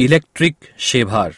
Electric शेभार।